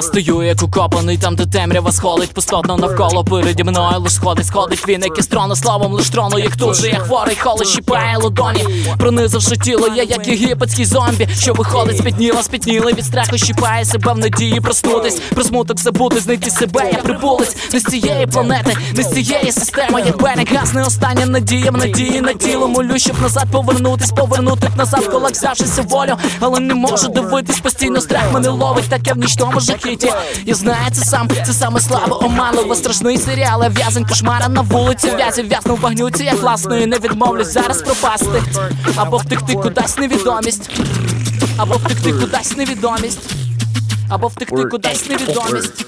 Я стою, як укопаний, там де темрява сходить пустотно навколо переді мною лиш сходить, сходить він, який строно словом лиш трону, як тут же я хворий, холод щіпає ладоні, пронизавши тіло, я як єгипетський зомбі, що виходить, спітніла, спітніла від страху, щіпає себе в надії проснутись, про смуток забути, знайти себе, я прибулець. Не з цієї планети, не з цієї системи, як Бенек гасне остання надія в надії на тіло, молю, щоб назад повернутись, повернути назад, кулак взявшися волю, але не можу дивитись, постійно страх мене ловить, так я в нічному жахіті. Я знаю це сам, це саме слабо оманливо страшний серіал, я в'язень кошмара на вулиці, в'язів в'язну в багнюці, я власною не відмовлюсь зараз пропасти, або втекти кудись невідомість, або втекти кудись невідомість, або втекти кудись невідомість.